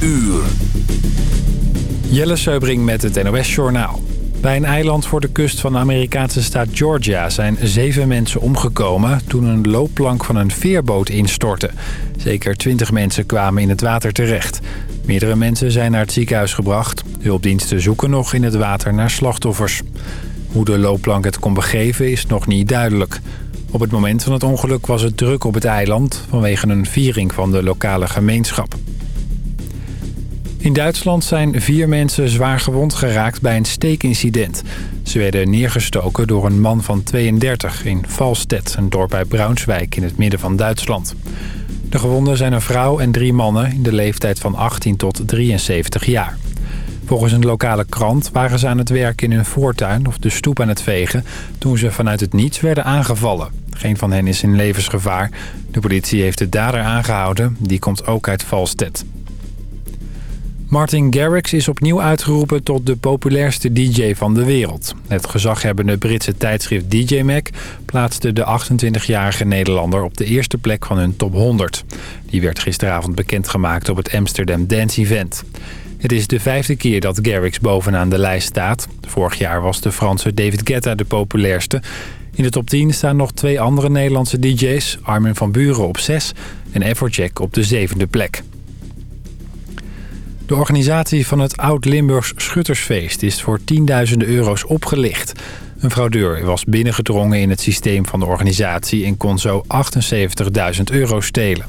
uur. Jelle Seubring met het NOS Journaal. Bij een eiland voor de kust van de Amerikaanse staat Georgia zijn zeven mensen omgekomen toen een loopplank van een veerboot instortte. Zeker twintig mensen kwamen in het water terecht. Meerdere mensen zijn naar het ziekenhuis gebracht. Hulpdiensten zoeken nog in het water naar slachtoffers. Hoe de loopplank het kon begeven is nog niet duidelijk. Op het moment van het ongeluk was het druk op het eiland vanwege een viering van de lokale gemeenschap. In Duitsland zijn vier mensen zwaar gewond geraakt bij een steekincident. Ze werden neergestoken door een man van 32 in Valstedt, een dorp bij Braunschweig in het midden van Duitsland. De gewonden zijn een vrouw en drie mannen in de leeftijd van 18 tot 73 jaar. Volgens een lokale krant waren ze aan het werk in hun voortuin of de stoep aan het vegen... toen ze vanuit het niets werden aangevallen. Geen van hen is in levensgevaar. De politie heeft de dader aangehouden. Die komt ook uit Valstedt. Martin Garrix is opnieuw uitgeroepen tot de populairste DJ van de wereld. Het gezaghebbende Britse tijdschrift DJ Mag plaatste de 28-jarige Nederlander op de eerste plek van hun top 100. Die werd gisteravond bekendgemaakt op het Amsterdam Dance Event. Het is de vijfde keer dat Garrix bovenaan de lijst staat. Vorig jaar was de Franse David Guetta de populairste. In de top 10 staan nog twee andere Nederlandse DJ's. Armin van Buren op 6 en Everjack op de zevende plek. De organisatie van het Oud-Limburgs Schuttersfeest is voor tienduizenden euro's opgelicht. Een fraudeur was binnengedrongen in het systeem van de organisatie en kon zo 78.000 euro stelen.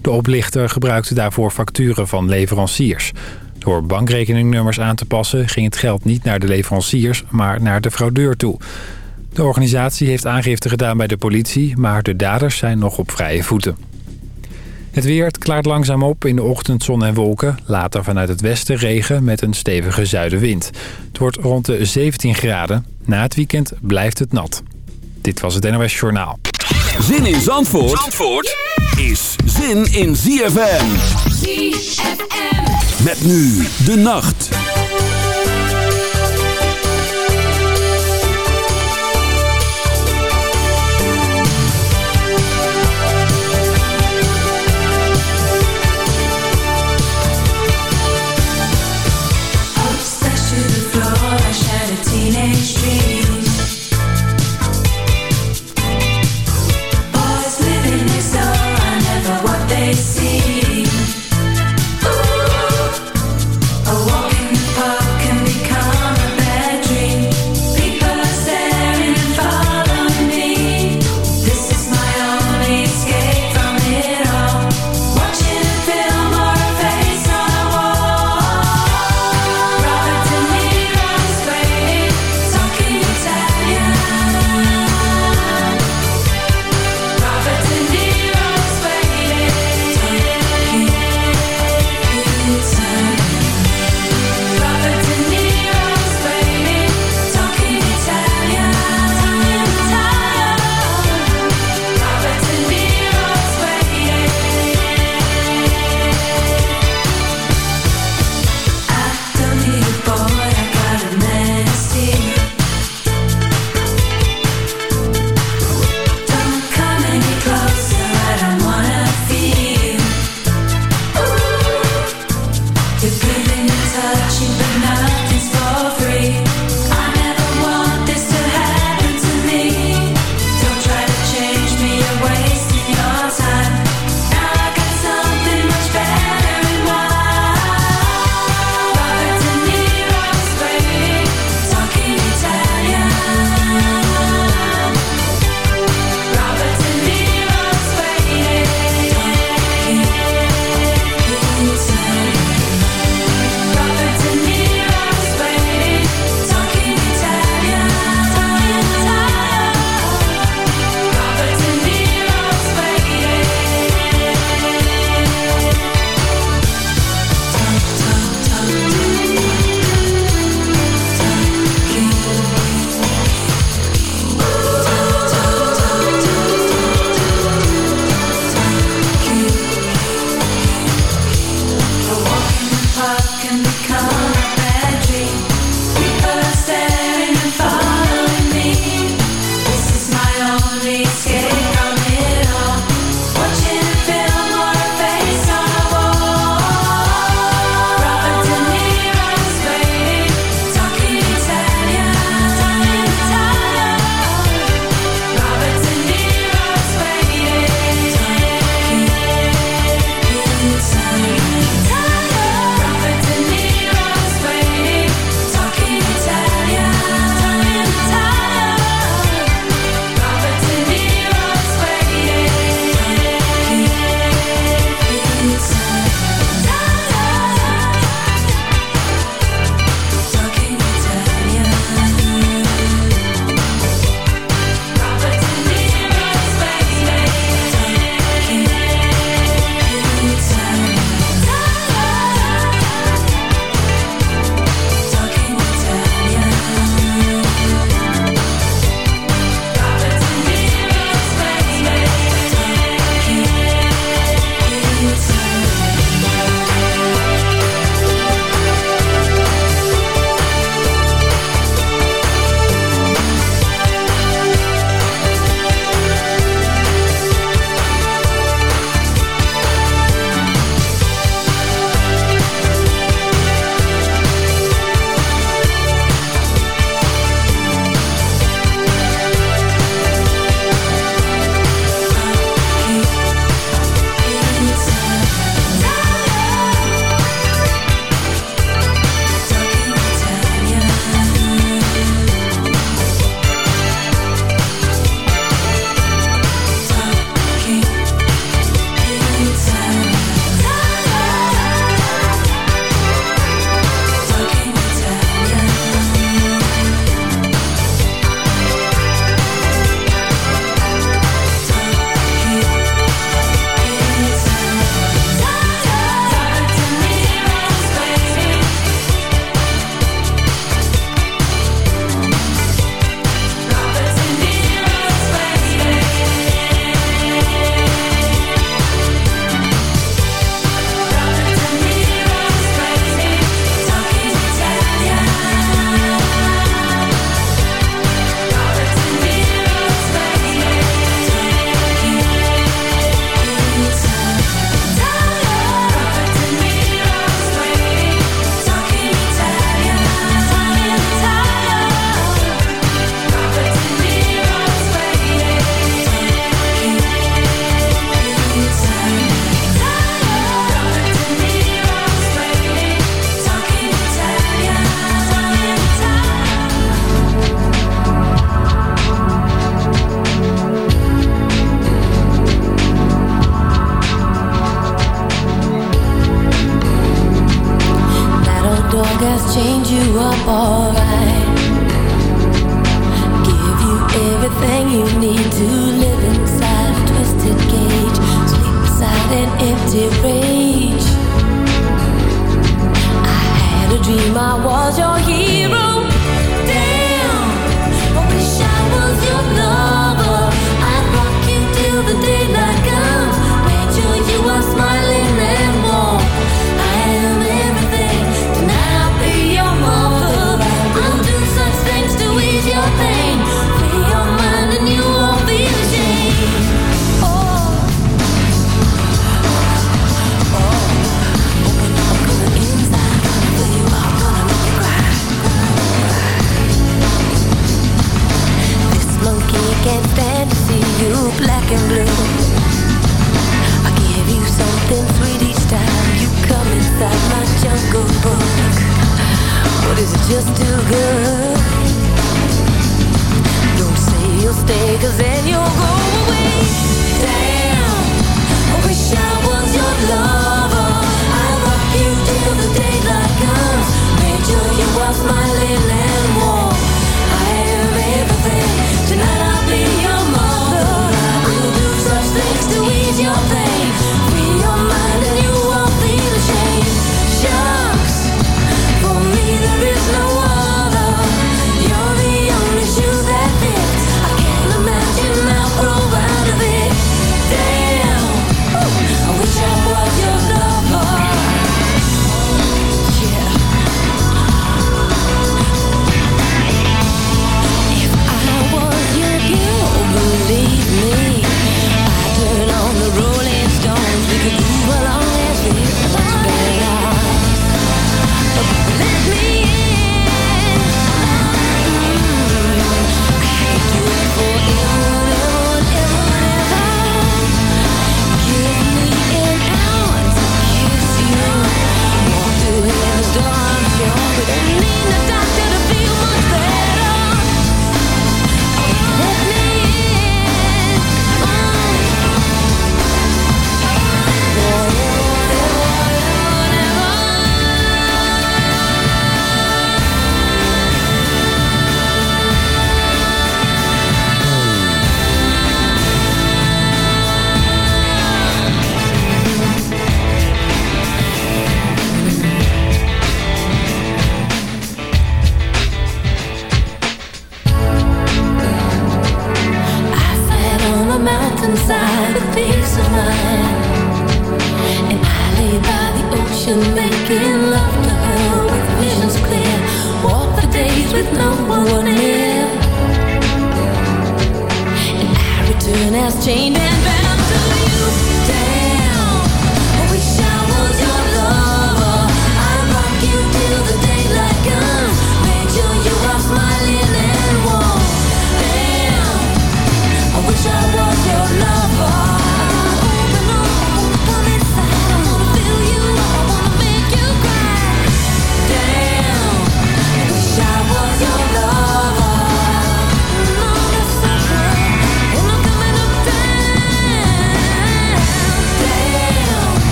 De oplichter gebruikte daarvoor facturen van leveranciers. Door bankrekeningnummers aan te passen ging het geld niet naar de leveranciers, maar naar de fraudeur toe. De organisatie heeft aangifte gedaan bij de politie, maar de daders zijn nog op vrije voeten. Het weer het klaart langzaam op in de ochtend zon en wolken. Later vanuit het westen regen met een stevige zuidenwind. Het wordt rond de 17 graden. Na het weekend blijft het nat. Dit was het NOS Journaal. Zin in Zandvoort, Zandvoort is zin in ZFM. ZFM. Met nu de nacht.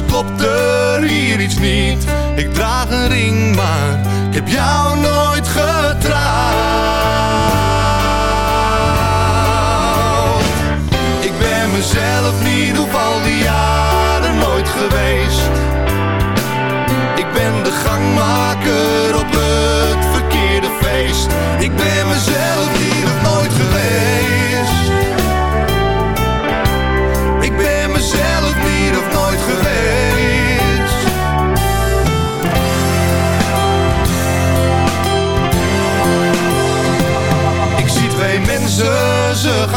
klopt er hier iets niet. Ik draag een ring, maar ik heb jou niet.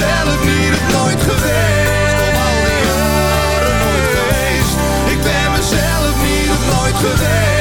zelf niet het nooit geweest. Al die jaren nooit geweest. Ik ben mezelf niet op nooit geweest.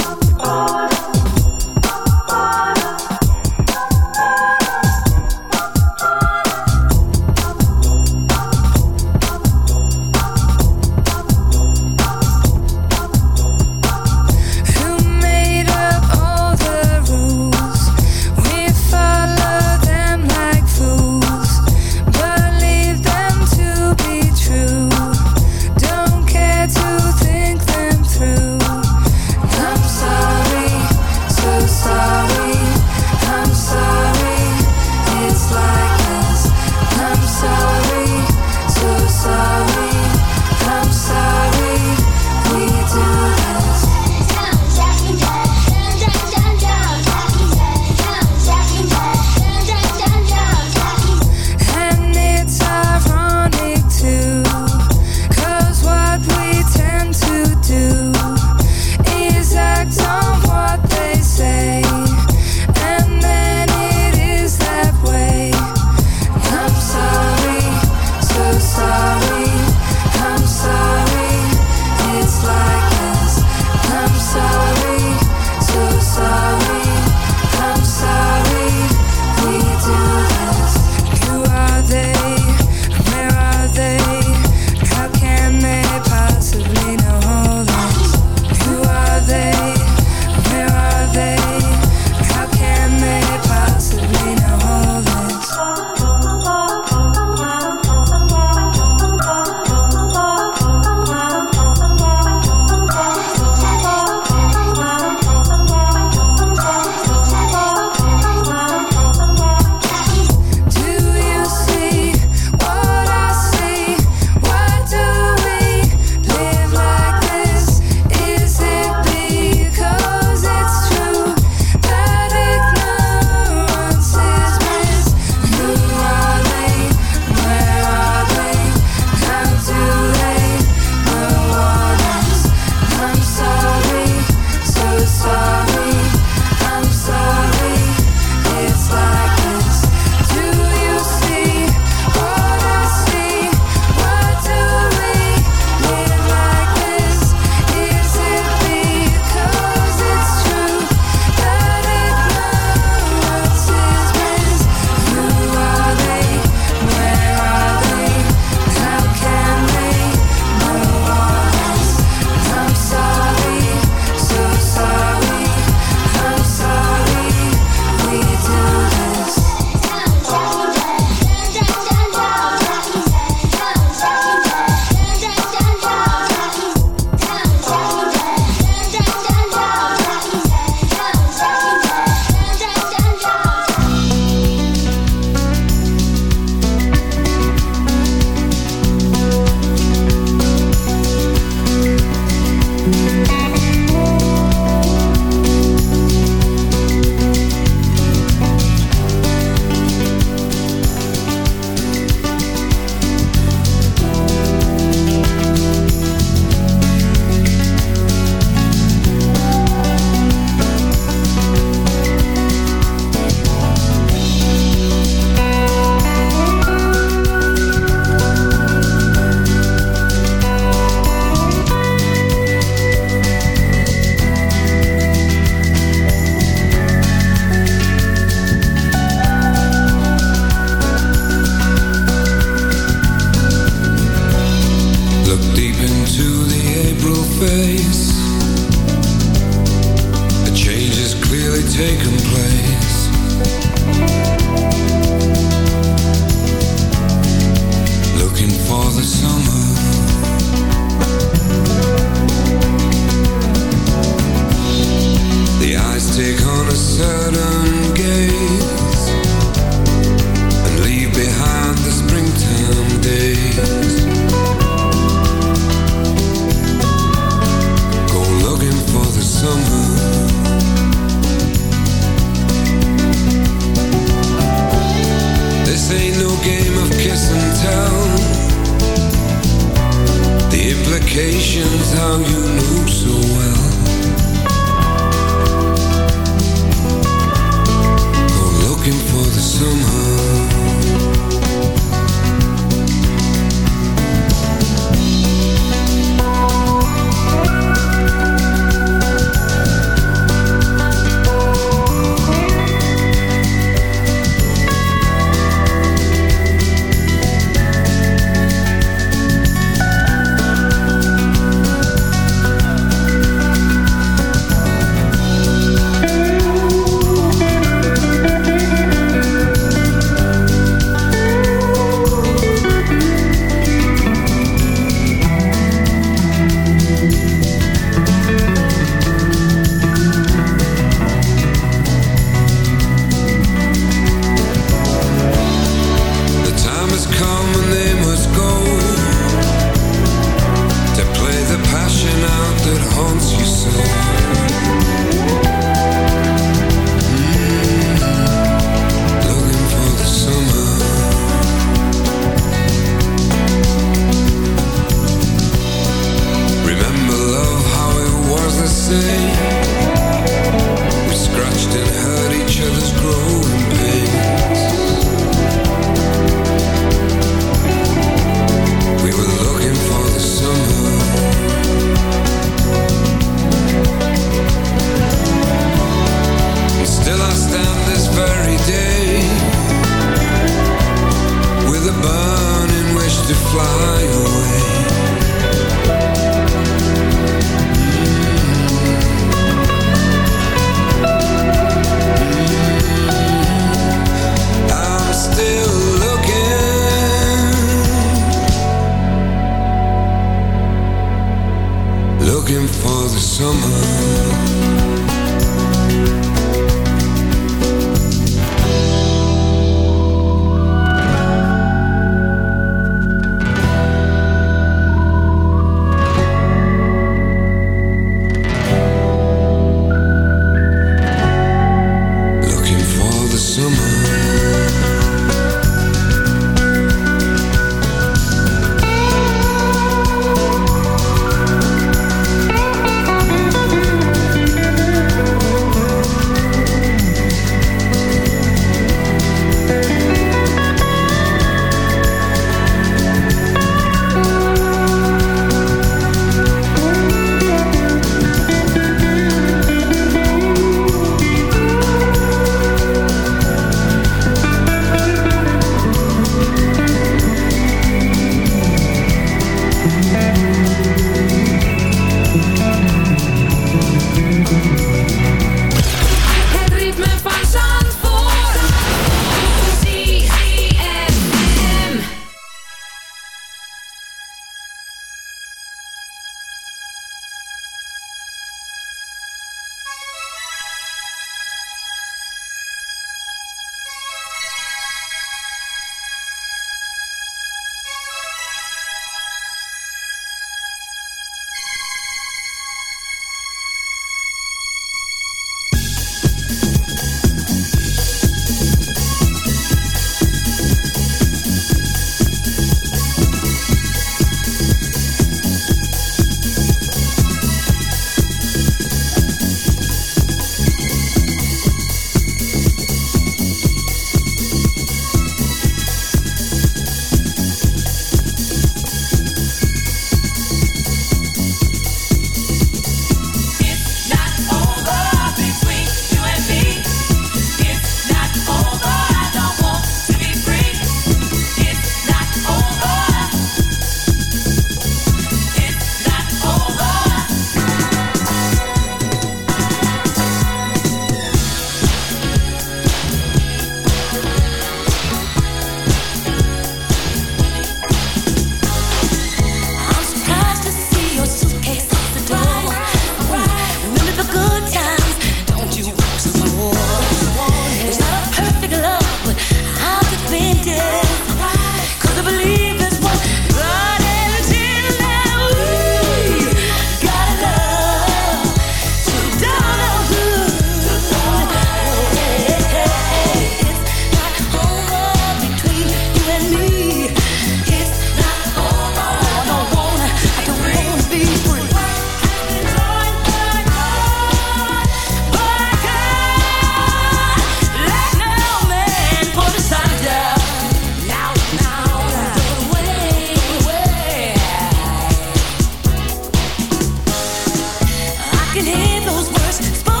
worse.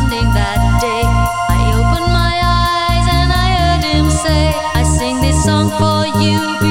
song for you.